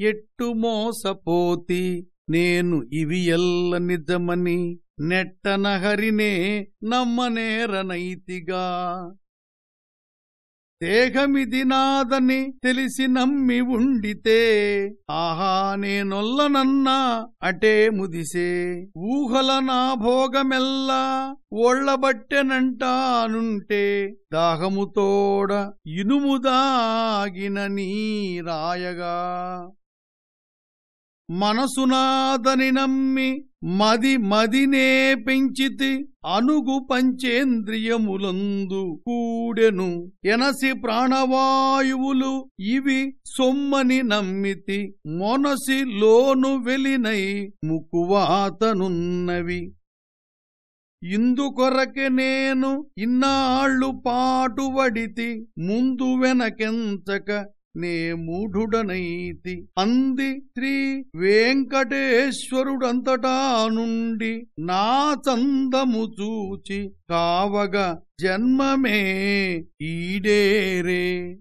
ఎట్టు మోసపోతి నేను ఇవి ఎల్ల నిజమని నెట్టనహరినే నమ్మనేరనైతిగా. దేహమిది నాదని తెలిసి నమ్మి ఉండితే ఆహా నేనొల్లనన్నా అటే ముదిసే. ఊహల నా భోగమెల్లా ఒళ్ళబట్టెనంటానుంటే దాహముతోడ ఇనుముదాగిన నీ రాయగా. మనసునాదని నమ్మి మది మదినే పెంచితి అనుగు పంచేంద్రియములందు కూడెను. ఎనసి ప్రాణవాయువులు ఇవి సొమ్మని నమ్మితి మొనసి లోను వెలినై ముకువాతనున్నవి. ఇందుకొరకే నేను ఇన్నాళ్ళు పాటువడితి ముందు వెనకెంచక నే మూఢుడనైతి. అంది శ్రీ వెంకటేశ్వరుడంతటా నుండి నా చందము చూచి కావగ జన్మమే ఈడేరే.